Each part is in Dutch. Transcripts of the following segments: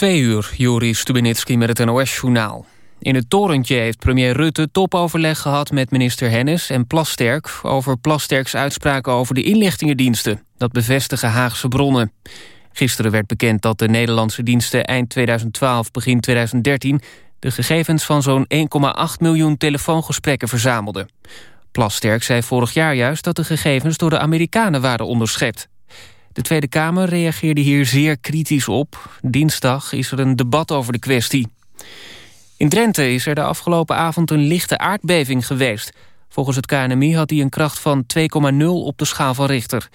Twee uur, Joris Stubenitski met het NOS-journaal. In het torentje heeft premier Rutte topoverleg gehad met minister Hennis en Plasterk... over Plasterks uitspraken over de inlichtingendiensten. Dat bevestigen Haagse bronnen. Gisteren werd bekend dat de Nederlandse diensten eind 2012, begin 2013... de gegevens van zo'n 1,8 miljoen telefoongesprekken verzamelden. Plasterk zei vorig jaar juist dat de gegevens door de Amerikanen waren onderschept. De Tweede Kamer reageerde hier zeer kritisch op. Dinsdag is er een debat over de kwestie. In Drenthe is er de afgelopen avond een lichte aardbeving geweest. Volgens het KNMI had hij een kracht van 2,0 op de schaal van Richter.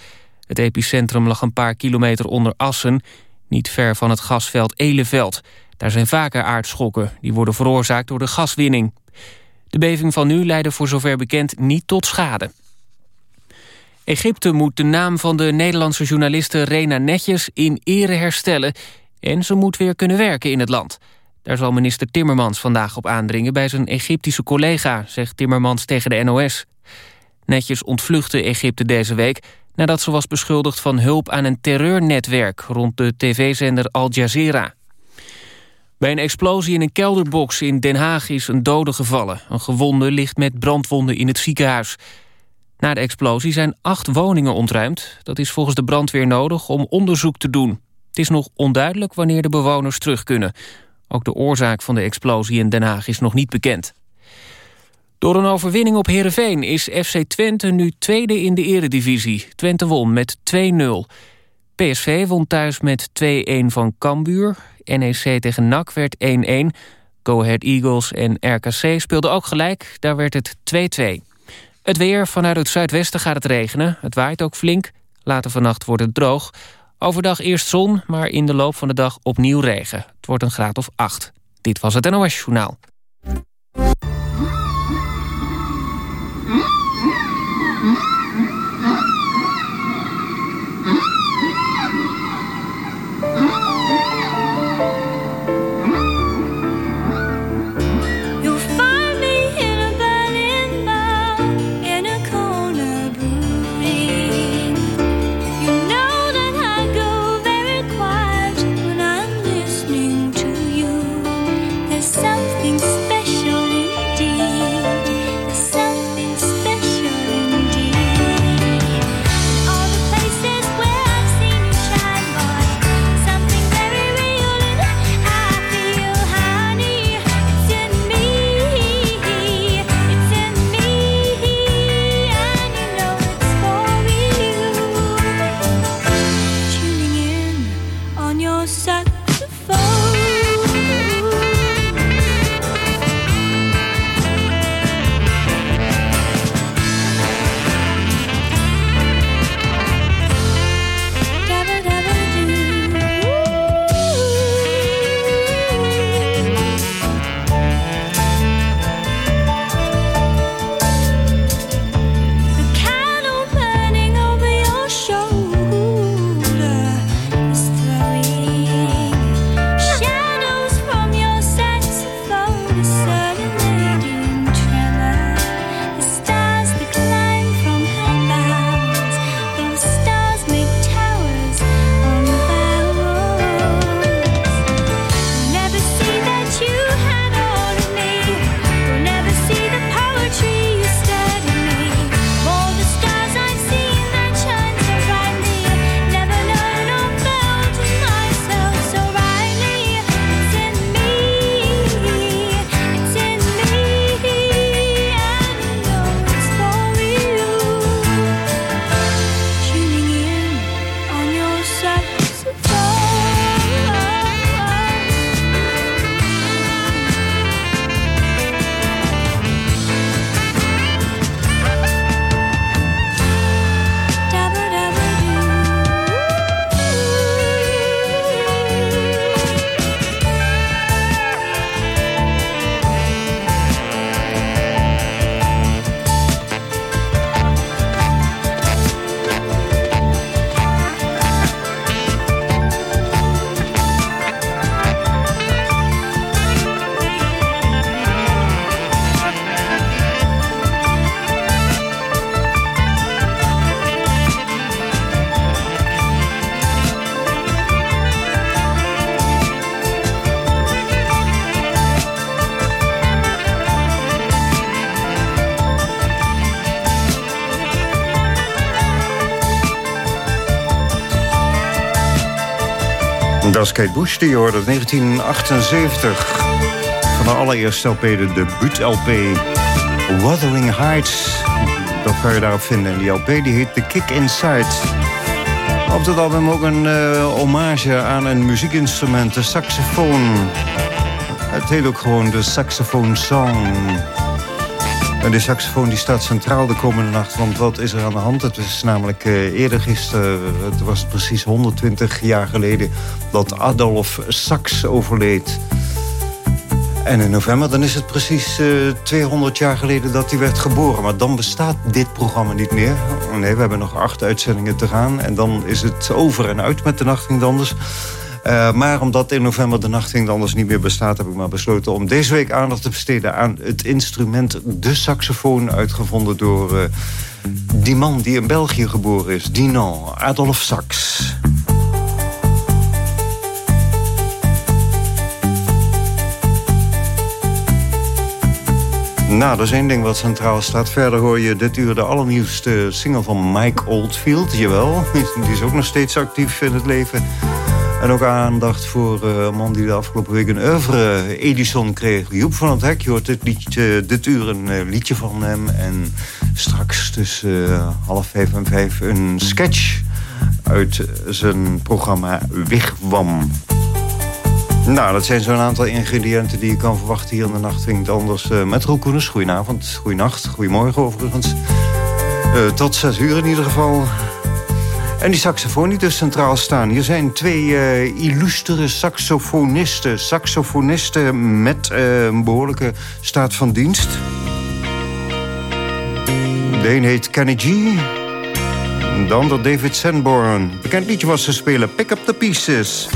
Het epicentrum lag een paar kilometer onder Assen... niet ver van het gasveld Eleveld. Daar zijn vaker aardschokken. Die worden veroorzaakt door de gaswinning. De beving van nu leidde voor zover bekend niet tot schade. Egypte moet de naam van de Nederlandse journaliste Rena Netjes in ere herstellen... en ze moet weer kunnen werken in het land. Daar zal minister Timmermans vandaag op aandringen bij zijn Egyptische collega... zegt Timmermans tegen de NOS. Netjes ontvluchtte Egypte deze week nadat ze was beschuldigd van hulp aan een terreurnetwerk... rond de tv-zender Al Jazeera. Bij een explosie in een kelderbox in Den Haag is een dode gevallen. Een gewonde ligt met brandwonden in het ziekenhuis... Na de explosie zijn acht woningen ontruimd. Dat is volgens de brandweer nodig om onderzoek te doen. Het is nog onduidelijk wanneer de bewoners terug kunnen. Ook de oorzaak van de explosie in Den Haag is nog niet bekend. Door een overwinning op Heerenveen is FC Twente nu tweede in de eredivisie. Twente won met 2-0. PSV won thuis met 2-1 van Cambuur. NEC tegen NAC werd 1-1. Go Ahead Eagles en RKC speelden ook gelijk. Daar werd het 2-2. Het weer, vanuit het zuidwesten gaat het regenen. Het waait ook flink. Later vannacht wordt het droog. Overdag eerst zon, maar in de loop van de dag opnieuw regen. Het wordt een graad of 8. Dit was het NOS Journaal. Is Kate Bush, die hoorde 1978. Van de allereerste LP, de debuut-LP Wuthering Heights. Dat kan je daarop vinden. En die LP die heet The Kick Inside. Op dat album ook een uh, hommage aan een muziekinstrument, de saxofoon. Het heet ook gewoon de Saxophone Song. En de saxofoon die staat centraal de komende nacht. Want wat is er aan de hand? Het is namelijk uh, eerder gisteren, het was precies 120 jaar geleden... dat Adolf Sax overleed. En in november, dan is het precies uh, eh, 200 jaar geleden dat hij werd geboren. Maar dan bestaat dit programma niet meer. Nee, we hebben nog acht uitzendingen te gaan. En dan is het over en uit met de Nachtwindanders. Uh, maar omdat in november de Nachtwindanders niet meer bestaat... heb ik maar besloten om deze week aandacht te besteden... aan het instrument de saxofoon, uitgevonden door... Uh, die man die in België geboren is, Dinan, Adolf Sax. Nou, dat is één ding wat centraal staat. Verder hoor je dit uur de allernieuwste single van Mike Oldfield. Jawel, die is ook nog steeds actief in het leven. En ook aandacht voor uh, een man die de afgelopen week een oeuvre Edison kreeg. Joep van het Hek, je hoort dit, liedje, dit uur een liedje van hem. En straks tussen half vijf en vijf een sketch uit zijn programma Wigwam. Nou, dat zijn zo'n aantal ingrediënten die je kan verwachten hier in de nacht. anders uh, met Roel. Goedenavond, goedenacht, goedemorgen overigens. Tot zes uur in ieder geval. En die saxofoon die dus centraal staan. Hier zijn twee uh, illustere saxofonisten. Saxofonisten met een behoorlijke staat van dienst. De een heet Kenny G. De ander David Sanborn. Bekend liedje was ze spelen. Pick up the pieces.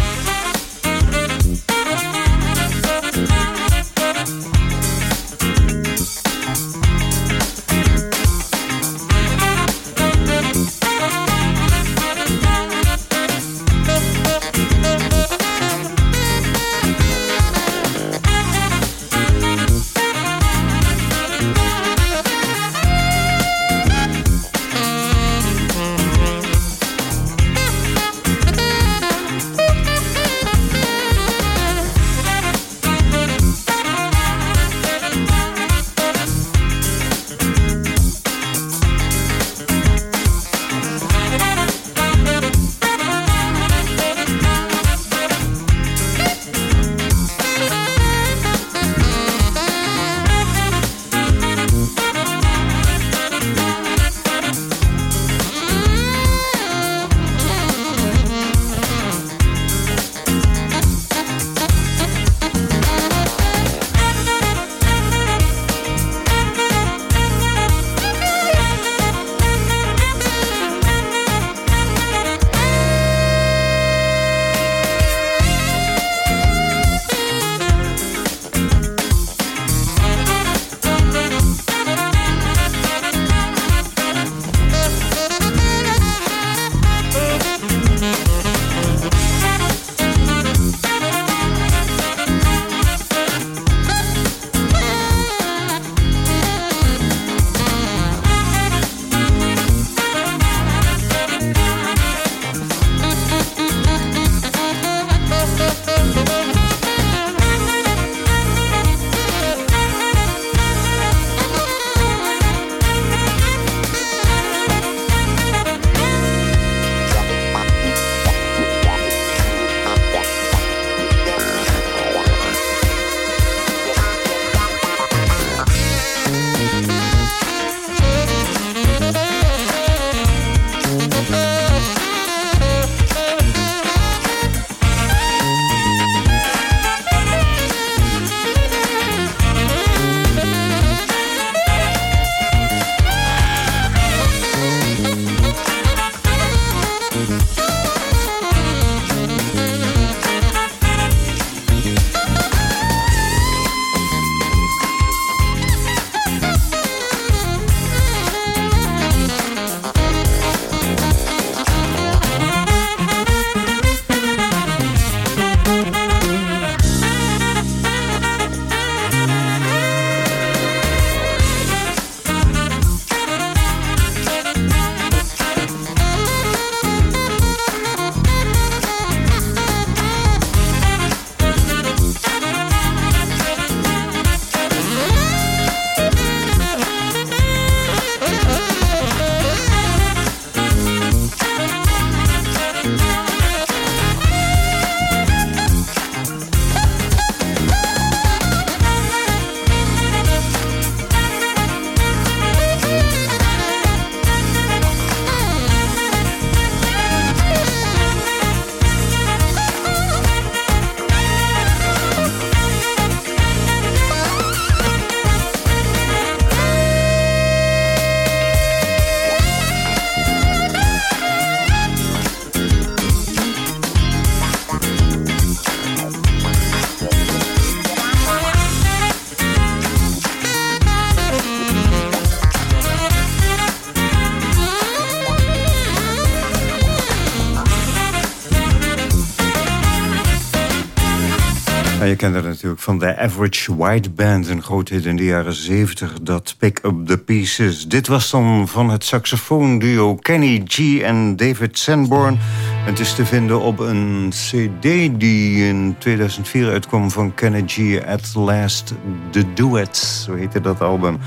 Je kent het natuurlijk van de Average White Band. Een groot hit in de jaren 70, dat Pick Up The Pieces. Dit was dan van het saxofoonduo Kenny G en David Sanborn. Het is te vinden op een cd die in 2004 uitkwam van Kenny G... At Last The Duets, zo heette dat album.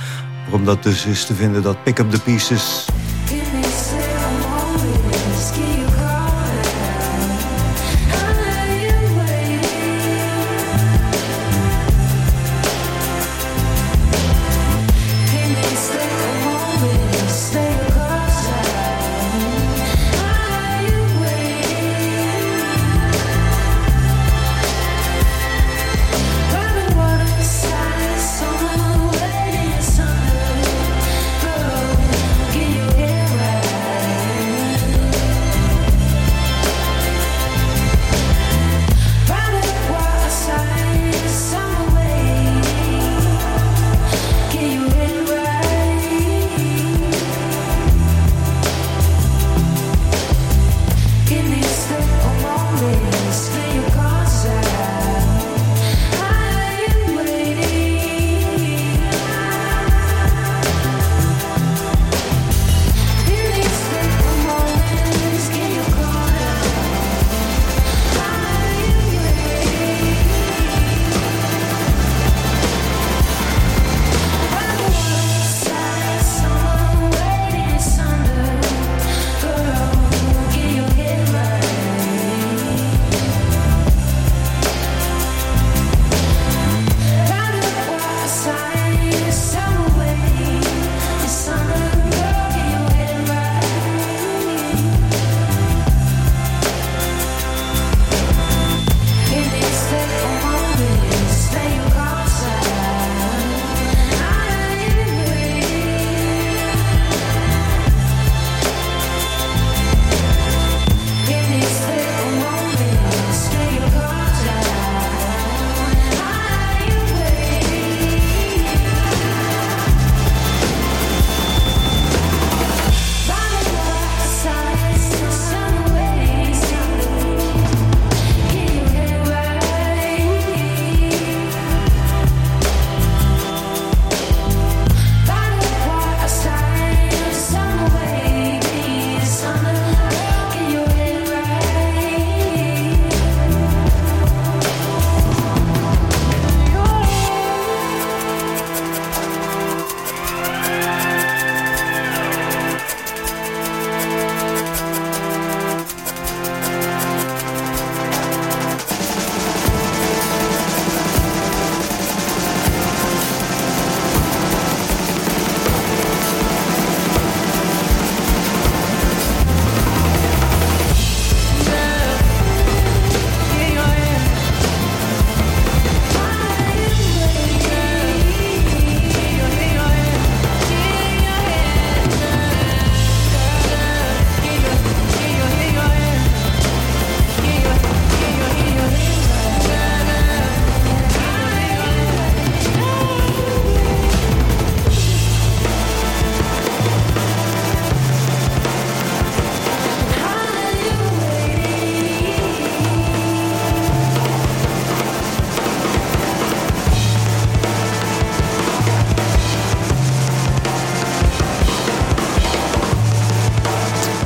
Waarom dat dus is te vinden, dat Pick Up The Pieces...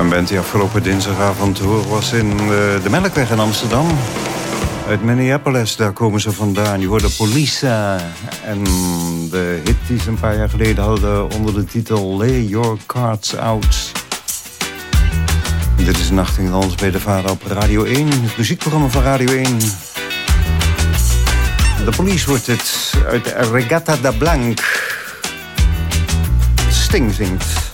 die afgelopen dinsdagavond te was in uh, de Melkweg in Amsterdam. Uit Minneapolis, daar komen ze vandaan. Je hoorde Polisa. En de hit die ze een paar jaar geleden hadden onder de titel Lay Your Cards Out. Dit is Nachtingans bij de Vader op Radio 1. Het muziekprogramma van Radio 1. De police wordt het uit Regatta da Blanc. Sting zingt.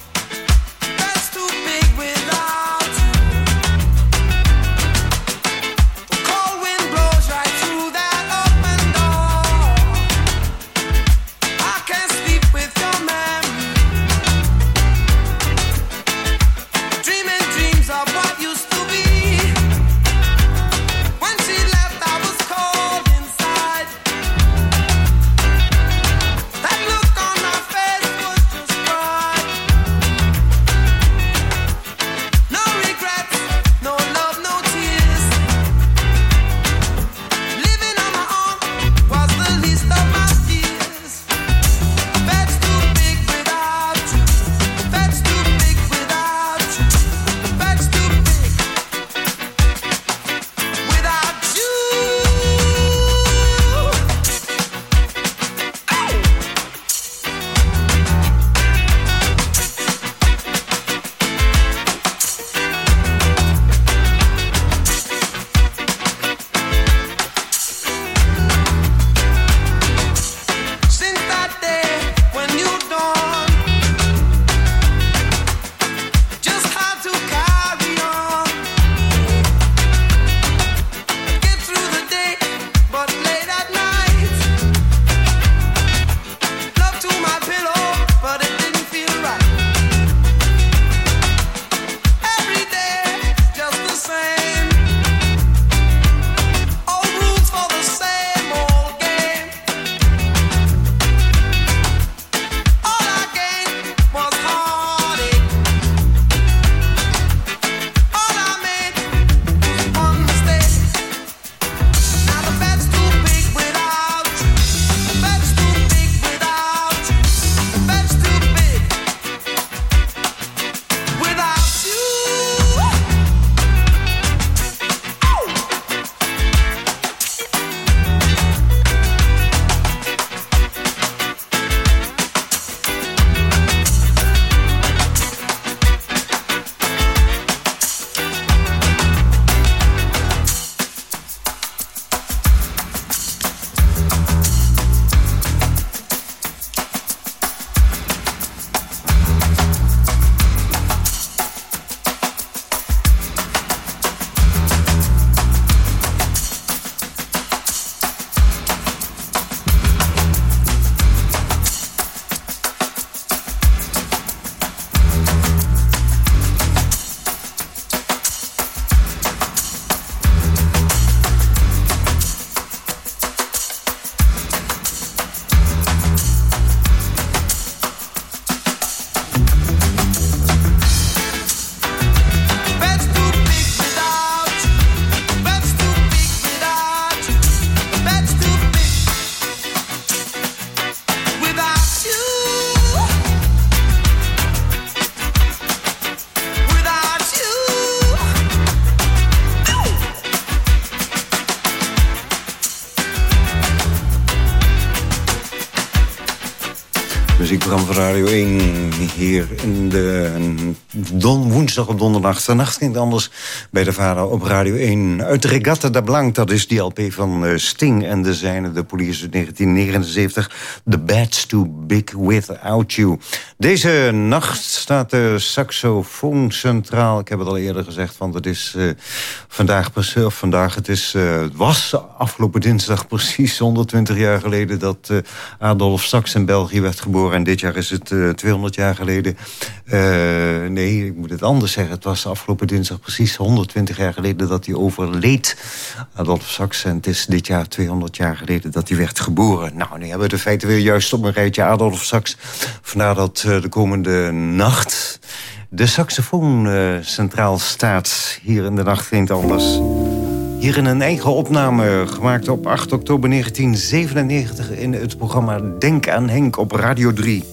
Van Radio 1. Hier in de don, woensdag op donderdag. Vannacht ging het anders bij de vader op Radio 1. Uit Regatta da Blanc, dat is die LP van eh, Sting en de zijne. De police uit 1979. The Bad's Too Big Without You. Deze nacht staat de saxofoon centraal. Ik heb het al eerder gezegd, want het is uh, vandaag, of vandaag, het is, was afgelopen dinsdag precies 120 jaar geleden dat Adolf Sax in België werd geboren. En dit jaar is het 200 jaar geleden. nee, ik moet het anders zeggen. Het was afgelopen dinsdag precies 120 jaar geleden dat hij overleed. Adolf Sax. En het is dit jaar 200 jaar geleden dat hij werd geboren. Nou, nu hebben we de feiten weer juist op een rijtje. Adolf Sax. Vandaar dat de komende nacht de saxofoon centraal staat. Hier in de nacht vindt anders. Hier in een eigen opname gemaakt op 8 oktober 1997... in het programma Denk aan Henk op Radio 3.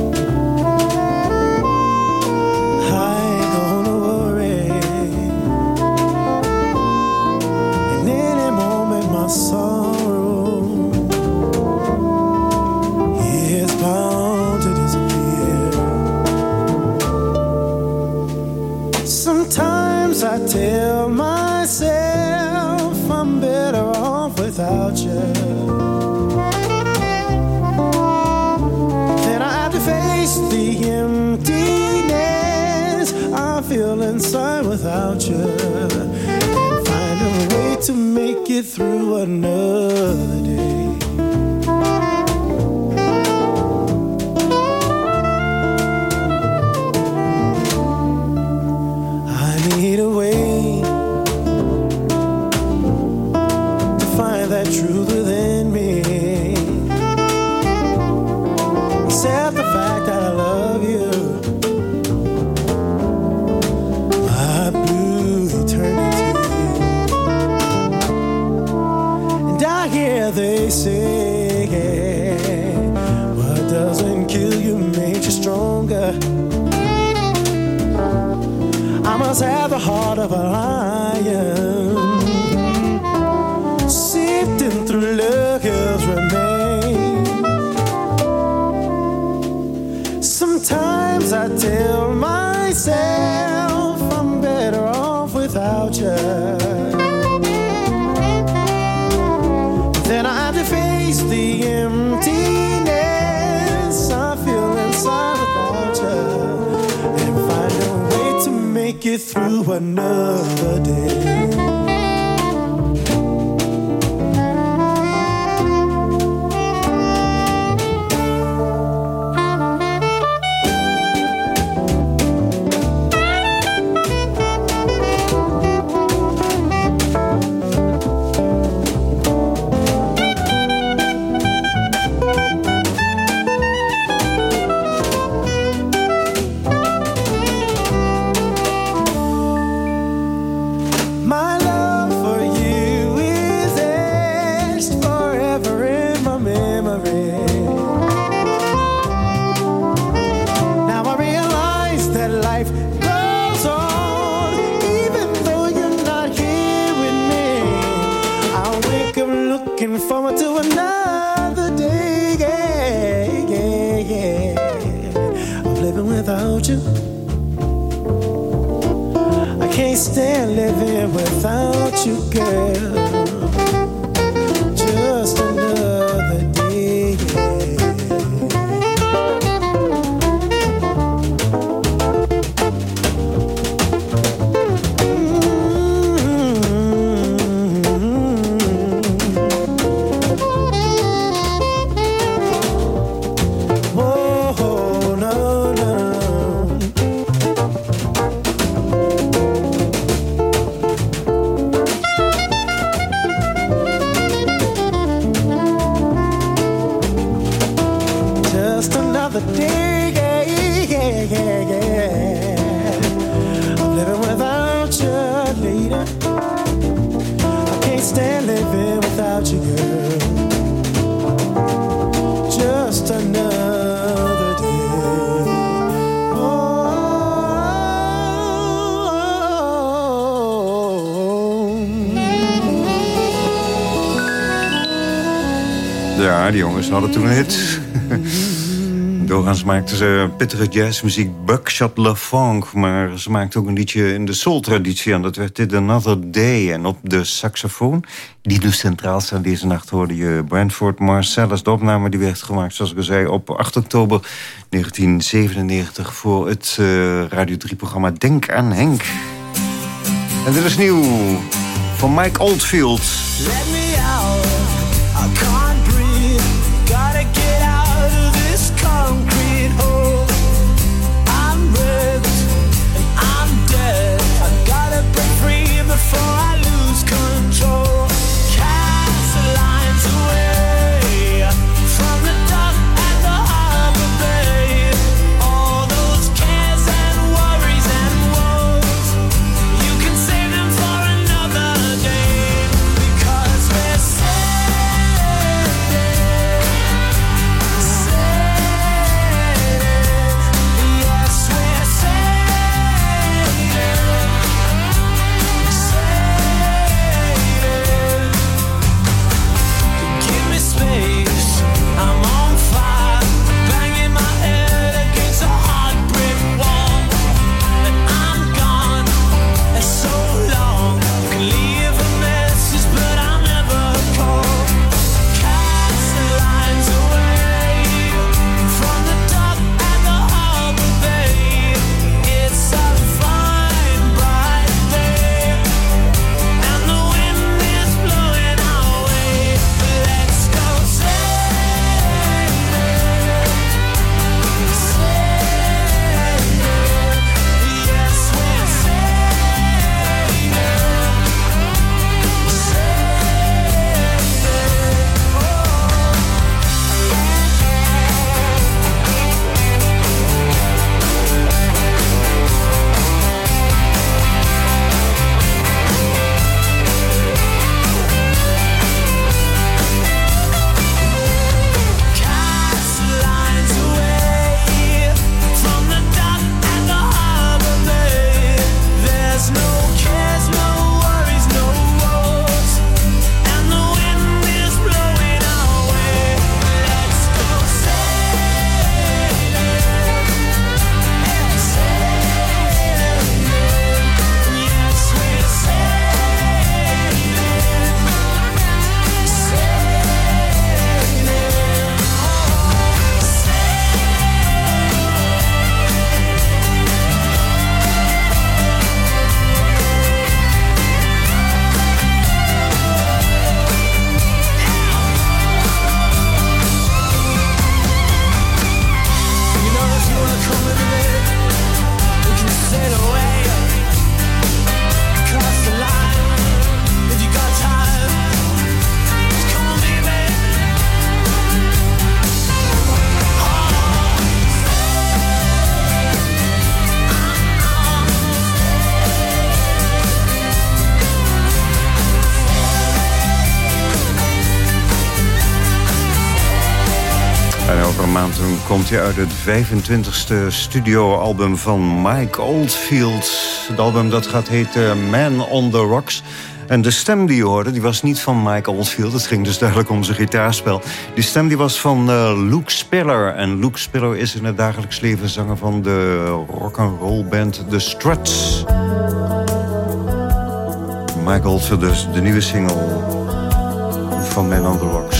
coração. Through another Ja, die jongens hadden toen een hit. Doorgaans maakten ze pittige jazzmuziek, Buckshot Love Funk... maar ze maakten ook een liedje in de soul-traditie... en dat werd Dit Another Day. En op de saxofoon, die dus centraal staan deze nacht... hoorde je Brentford Marcellus. De opname die werd gemaakt, zoals ik al zei... op 8 oktober 1997 voor het uh, Radio 3-programma Denk aan Henk. En dit is nieuw van Mike Oldfield. Let me out, before komt hij uit het 25e studioalbum van Mike Oldfield. Het album dat gaat heten Man on the Rocks. En de stem die je hoorde, die was niet van Mike Oldfield. Het ging dus duidelijk om zijn gitaarspel. Die stem die was van uh, Luke Spiller. En Luke Spiller is in het dagelijks leven zanger van de rock'n'roll band The Struts. Mike Oldfield dus, de nieuwe single van Man on the Rocks.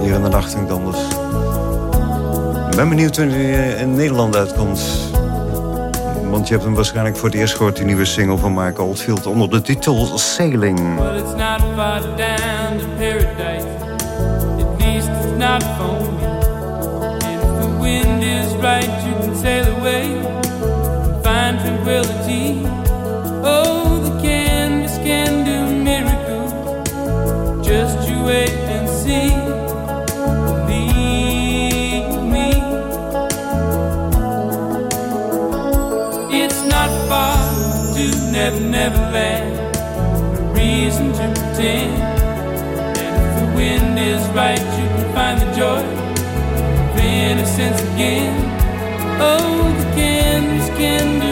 Hier in de nacht in Anders ben benieuwd wanneer hij in Nederland uitkomt. Want je hebt hem waarschijnlijk voor het eerst gehoord, die nieuwe single van Michael Oldfield, onder de titel Sailing. Well, it's not far down to paradise. At least it's not for me. If the wind is right, you can sail away. Find tranquility. Oh, the canvas can do miracles. Just you wait and see. Never, never land. No reason to pretend. And if the wind is right, you can find the joy of innocence again. Oh, the canvas can do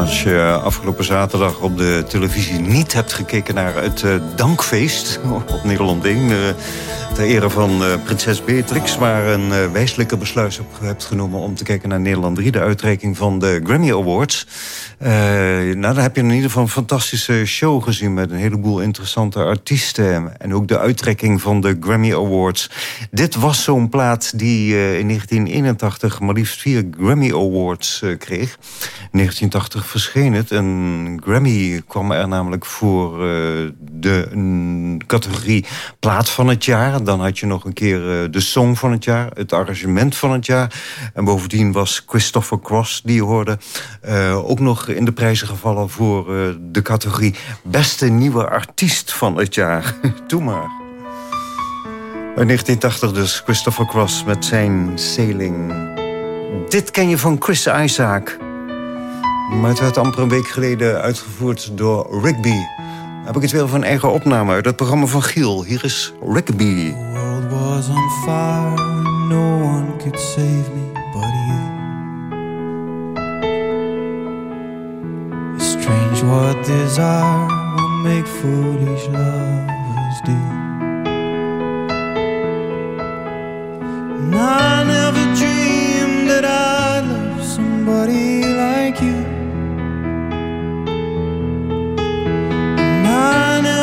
Als je afgelopen zaterdag op de televisie niet hebt gekeken naar het uh, dankfeest op Nederland 1... Uh, eh, ter ere van uh, prinses Beatrix... maar een wijselijke besluit op hebt genomen om te kijken naar Nederland 3... de uitreiking van de Grammy Awards... Nou, dan heb je in ieder geval een fantastische show gezien... met een heleboel interessante artiesten. En ook de uittrekking van de Grammy Awards. Dit was zo'n plaat die in 1981 maar liefst vier Grammy Awards kreeg. In 1980 verscheen het. Een Grammy kwam er namelijk voor de categorie plaat van het jaar. Dan had je nog een keer de song van het jaar, het arrangement van het jaar. En bovendien was Christopher Cross, die hoorde, ook nog in de prijzen gevallen voor de categorie Beste Nieuwe Artiest van het jaar. Doe maar. In 1980 dus Christopher Cross met zijn Sailing. Dit ken je van Chris Isaac. Maar het werd amper een week geleden uitgevoerd door Rigby. Heb ik het weer van een eigen opname uit het programma van Giel. Hier is Rigby. The world was on fire, no one could save me but you. Strange what desire will make foolish lovers do. And I never dreamed that I'd love somebody like you.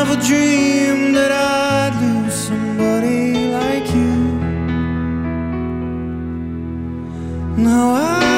Never dreamed that I'd lose somebody like you. Now I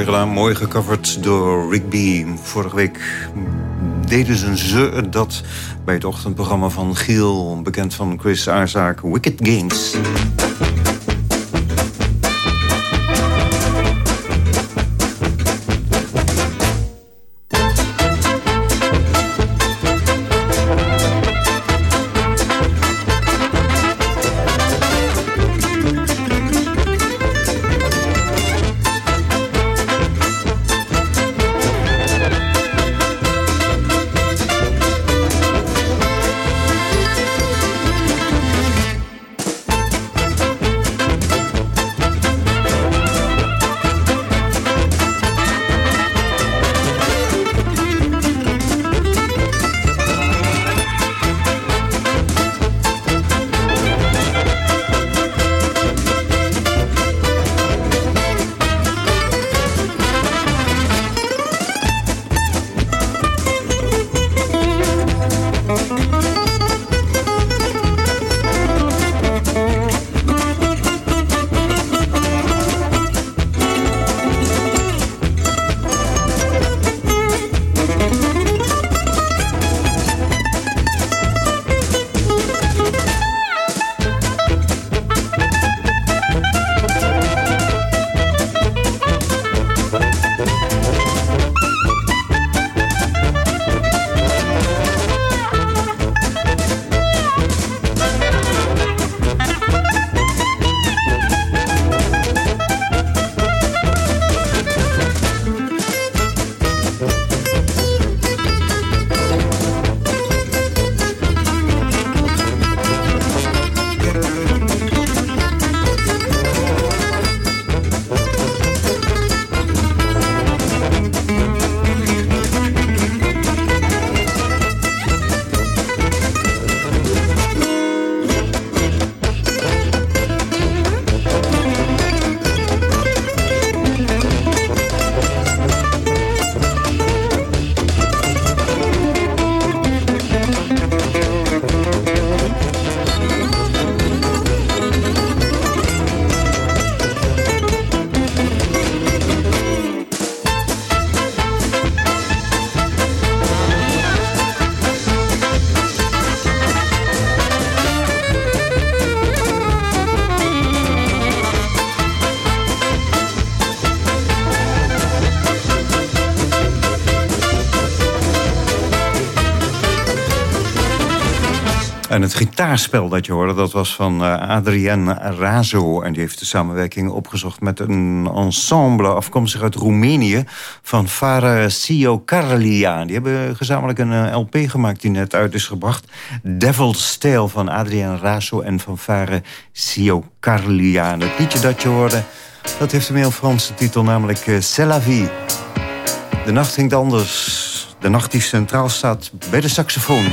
mooi mooi gecoverd door Rigby. Vorige week deden ze dat bij het ochtendprogramma van Giel... bekend van Chris Aarzaak, Wicked Games. Het gitaarspel dat je hoorde, dat was van uh, Adrian Razo. En die heeft de samenwerking opgezocht met een ensemble... afkomstig uit Roemenië, van Fara Sio Carlia. Die hebben gezamenlijk een eh, LP gemaakt die net uit is gebracht. Devil's Tale van Adrian Razo en van Fara Sio Carlia. Het liedje dat je hoorde, dat heeft een heel Franse titel... namelijk uh, C'est. De nacht ging anders. De nacht die centraal staat bij de saxofoon.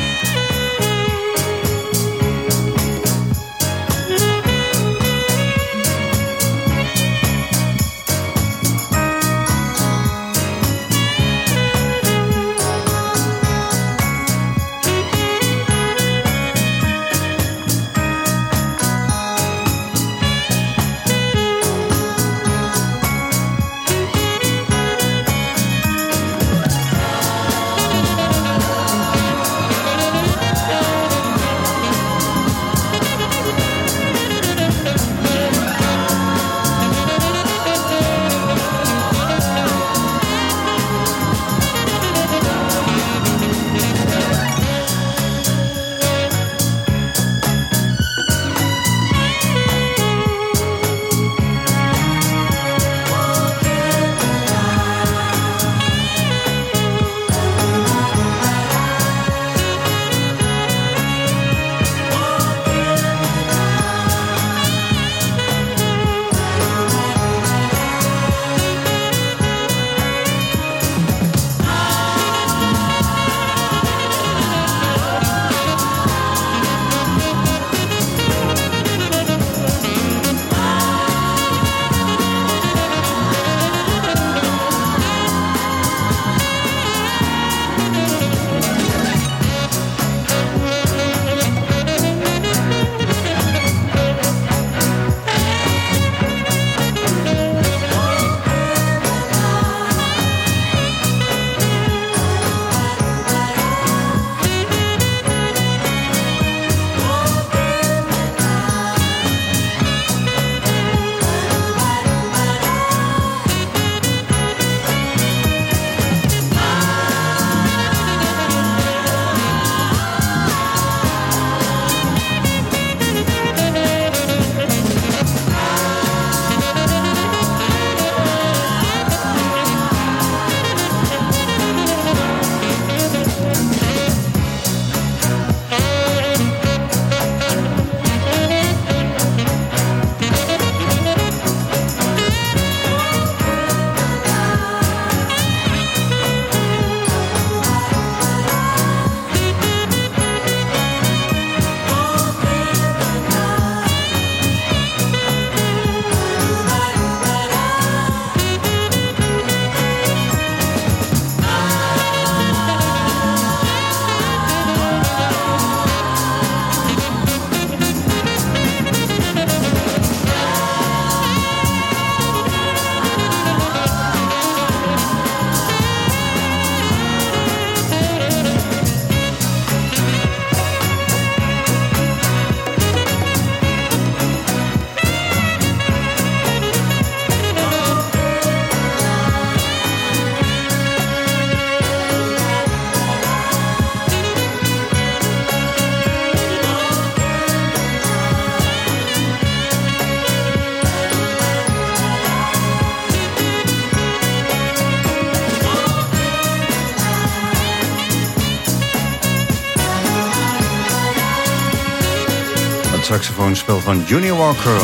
Saxofoonspel van Junior Walker.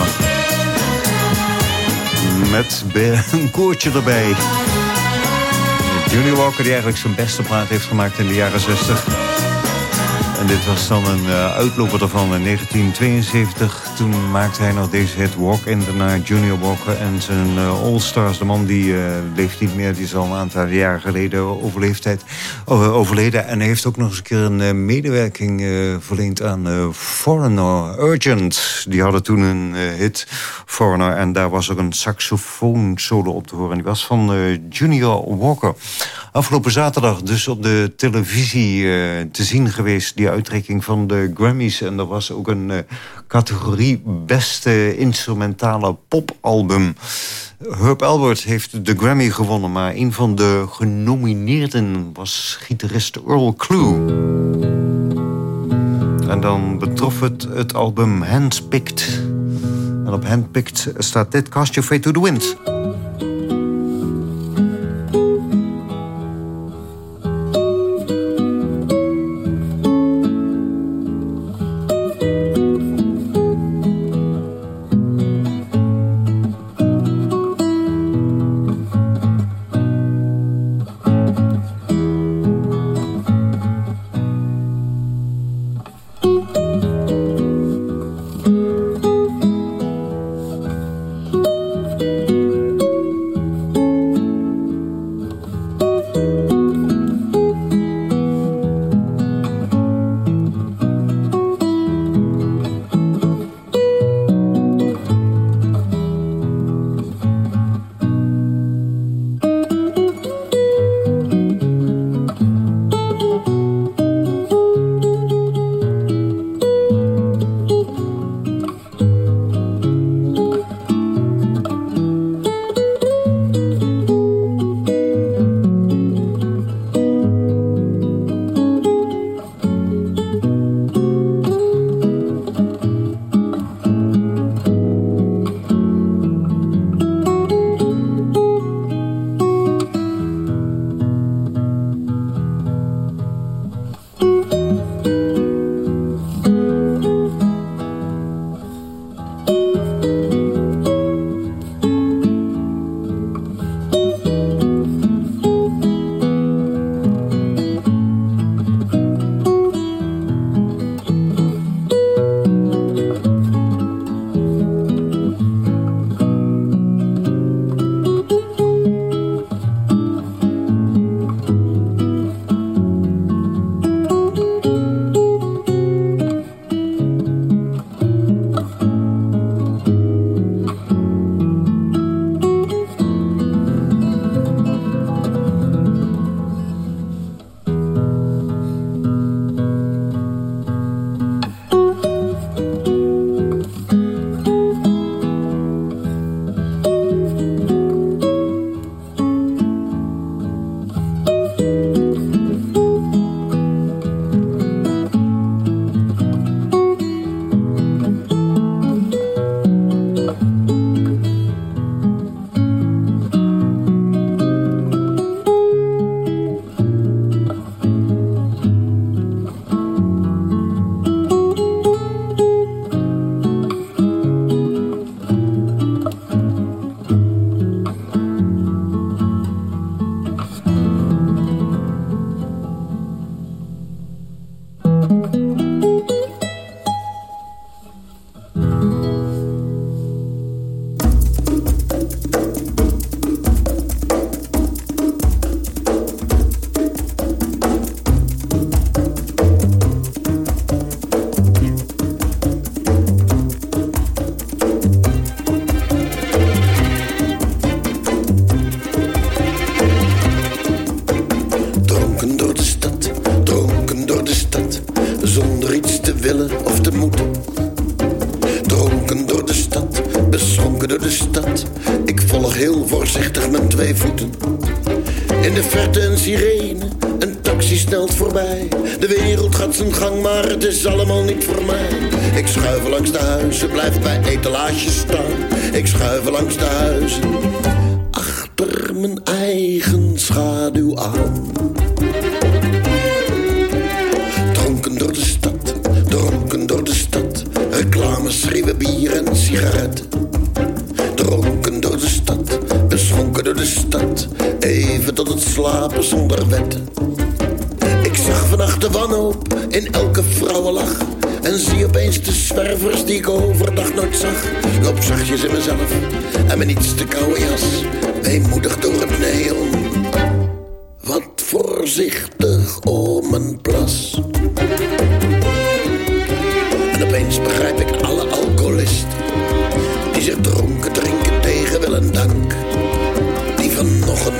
Met een koortje erbij. Junior Walker die eigenlijk zijn beste plaat heeft gemaakt in de jaren 60. En dit was dan een uh, uitloper ervan in 1972. Toen maakte hij nog deze hit Walk in Night. Junior Walker en zijn uh, All-Stars. De man die uh, leeft niet meer. Die is al een aantal jaren geleden overleefdheid, overleden. En hij heeft ook nog eens een keer een medewerking verleend aan Foreigner Urgent. Die hadden toen een hit, Foreigner. En daar was ook een saxofoon solo op te horen. Die was van Junior Walker. Afgelopen zaterdag dus op de televisie te zien geweest... die uitreiking van de Grammys. En er was ook een uh, categorie beste instrumentale popalbum. Herb Albert heeft de Grammy gewonnen... maar een van de genomineerden was gitarist Earl Clue. En dan betrof het het album Handpicked. En op Handpicked staat dit Cast Your Fate to the Wind...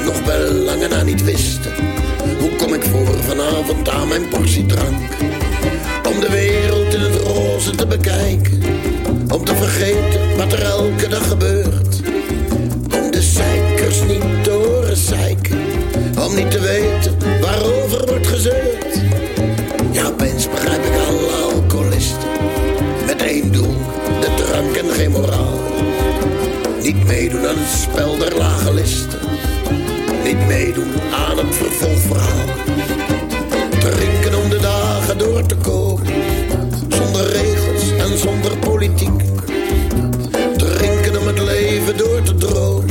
nog bij lange na niet wisten. Hoe kom ik voor vanavond aan mijn portie drank? Om de wereld in het roze te bekijken. Om te vergeten wat er elke dag gebeurt. Om de zeikers niet te zeiken. Om niet te weten waarover wordt gezeurd. Ja, opeens begrijp ik alle alcoholisten. Met één doel, de drank en geen moraal. Niet meedoen aan het spel der lage listen. Niet meedoen aan het vervolgverhaal. Drinken om de dagen door te komen. Zonder regels en zonder politiek. Drinken om het leven door te dromen.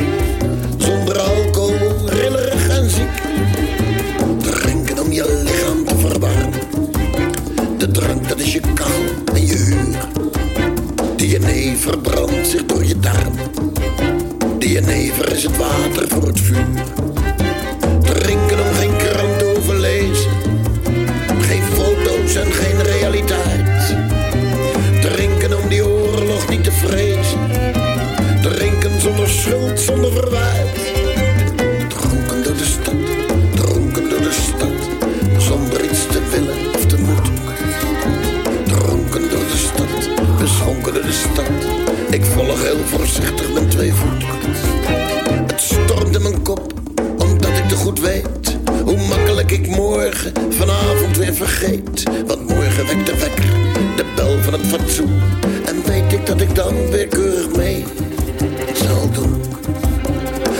Zonder alcohol, rillerig en ziek. Drinken om je lichaam te verwarmen. De drank, dat is je kou en je huur. De jenever brandt zich door je darmen. De jenever is het water voor vergeet. Want morgen wekt de wekker, de bel van het fatsoen. En weet ik dat ik dan weer keurig mee zal doen.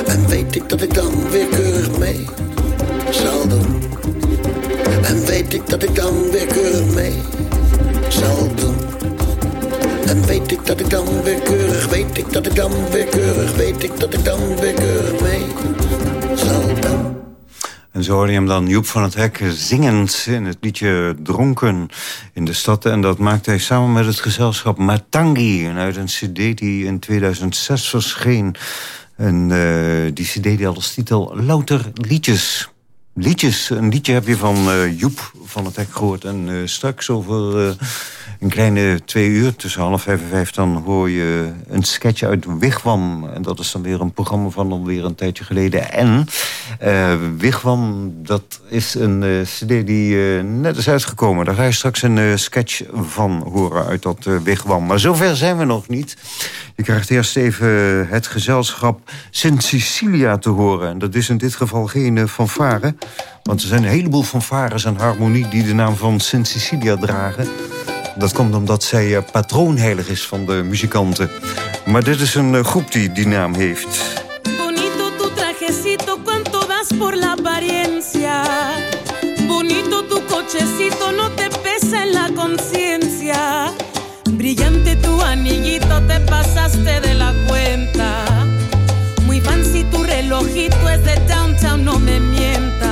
En weet ik dat ik dan weer keurig mee zal doen. En weet ik dat ik dan weer keurig mee zal doen. En weet ik dat ik dan weer keurig, weet ik dat ik dan weer keurig, weet ik dat ik dan weer keurig mee zal doen. En zo hoorde je hem dan Joep van het Hek zingend in het liedje Dronken in de stad. En dat maakte hij samen met het gezelschap Matangi. En uit een cd die in 2006 verscheen. En uh, die cd die had als titel Louter Liedjes. Liedjes, een liedje heb je van uh, Joep van het Hek gehoord. En uh, straks over een kleine twee uur, tussen half vijf en vijf... dan hoor je een sketch uit Wigwam. En dat is dan weer een programma van alweer een tijdje geleden. En Wigwam, dat is een cd die net is uitgekomen. Daar ga je straks een sketch van horen uit dat Wigwam. Maar zover zijn we nog niet. Je krijgt eerst even het gezelschap Sint Cecilia te horen. En dat is in dit geval geen fanfare... Want er zijn een heleboel fanfares en harmonie die de naam van Sint Cecilia dragen. Dat komt omdat zij patroonheilig is van de muzikanten. Maar dit is een groep die die naam heeft. Bonito tu trajecito, cuanto vas por la apariencia. Bonito tu cochecito, no te pesa en la conciencia. Brillante tu anillito, te pasaste de la cuenta. Muy fancy tu relojito, es de downtown, no me mientas.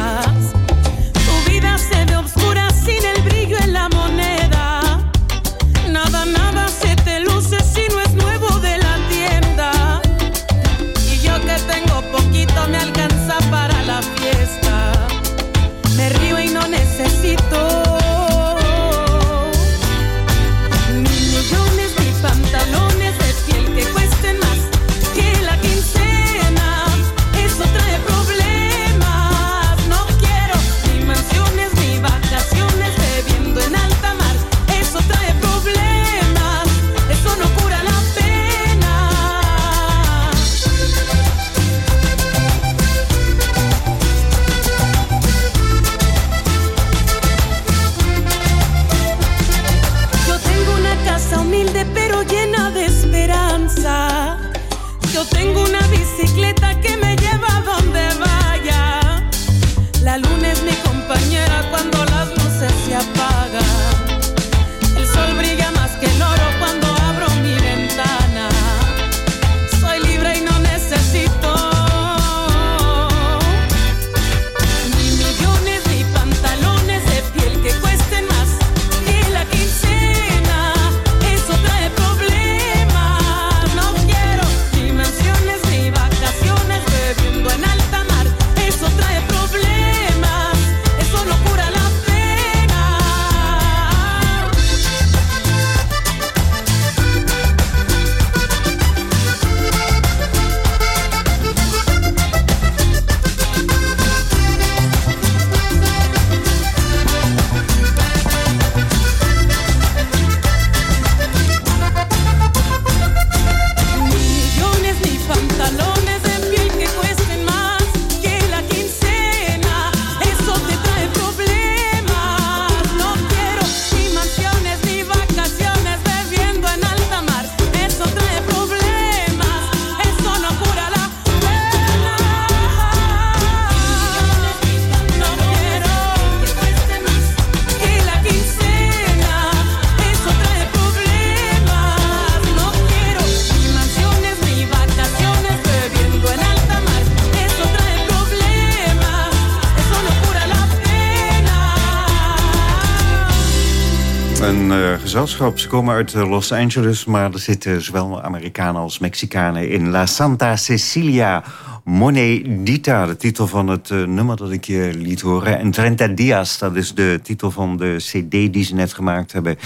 Gezelschap. Ze komen uit uh, Los Angeles, maar er zitten zowel Amerikanen als Mexicanen in. La Santa Cecilia Monedita, de titel van het uh, nummer dat ik je liet horen. En Trenta Dias, dat is de titel van de cd die ze net gemaakt hebben.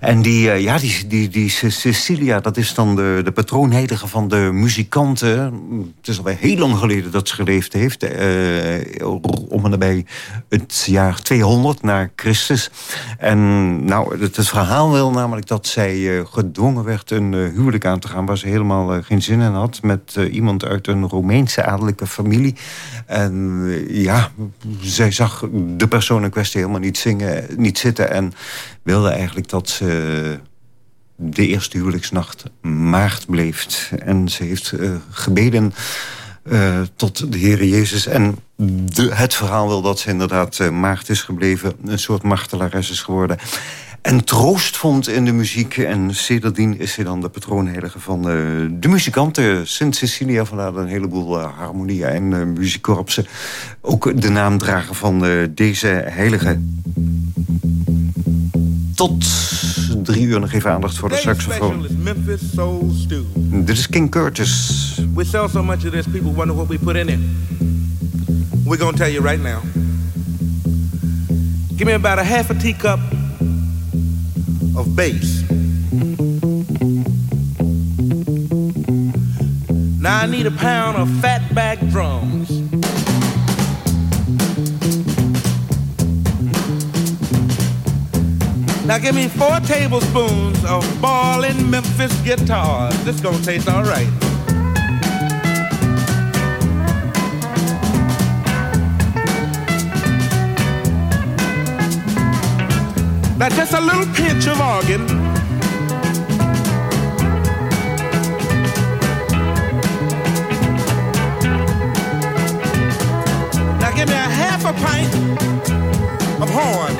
En die, uh, ja, die, die, die Cecilia, dat is dan de, de patroonheilige van de muzikanten. Het is alweer heel lang geleden dat ze geleefd heeft. Uh, om en nabij het jaar 200 na Christus. En nou, het, het verhaal wil namelijk dat zij gedwongen werd een huwelijk aan te gaan... waar ze helemaal geen zin in had met iemand uit een Romeinse adellijke familie. En ja, zij zag de persoon in kwestie helemaal niet, zingen, niet zitten... en wilde eigenlijk dat ze de eerste huwelijksnacht maagd bleef. En ze heeft uh, gebeden uh, tot de Heer Jezus. En de, het verhaal wil dat ze inderdaad maagd is gebleven. Een soort martelares is geworden en troost vond in de muziek. En sedertdien is hij dan de patroonheilige van uh, de muzikanten. Sint Cecilia, vandaar een heleboel uh, harmonieën en uh, muziekkorpsen. Ook de naamdrager van deze heilige. Tot drie uur nog even aandacht voor de saxofoon. Dit is King Curtis. We sell so much of this, people wonder what we put in it. We're gonna tell you right now. Give me about a half a teacup of bass. Now I need a pound of fatback drums. Now give me four tablespoons of ballin' Memphis guitars. This gonna taste all right. Now just a little pinch of organ. Now give me a half a pint of horn.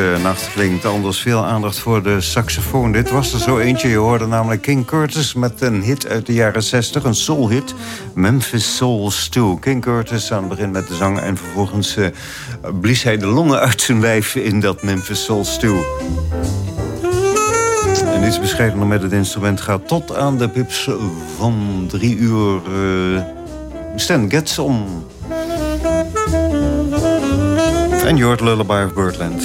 Deze nacht klinkt anders veel aandacht voor de saxofoon. Dit was er zo eentje. Je hoorde namelijk King Curtis met een hit uit de jaren 60. Een soulhit. Memphis Soul Stew. King Curtis aan het begin met de zang. En vervolgens uh, blies hij de longen uit zijn lijf in dat Memphis Soul Stew. En iets bescheidener met het instrument gaat tot aan de pips van drie uur. Uh, Stan Getz om. En hoort Lullaby of Birdland.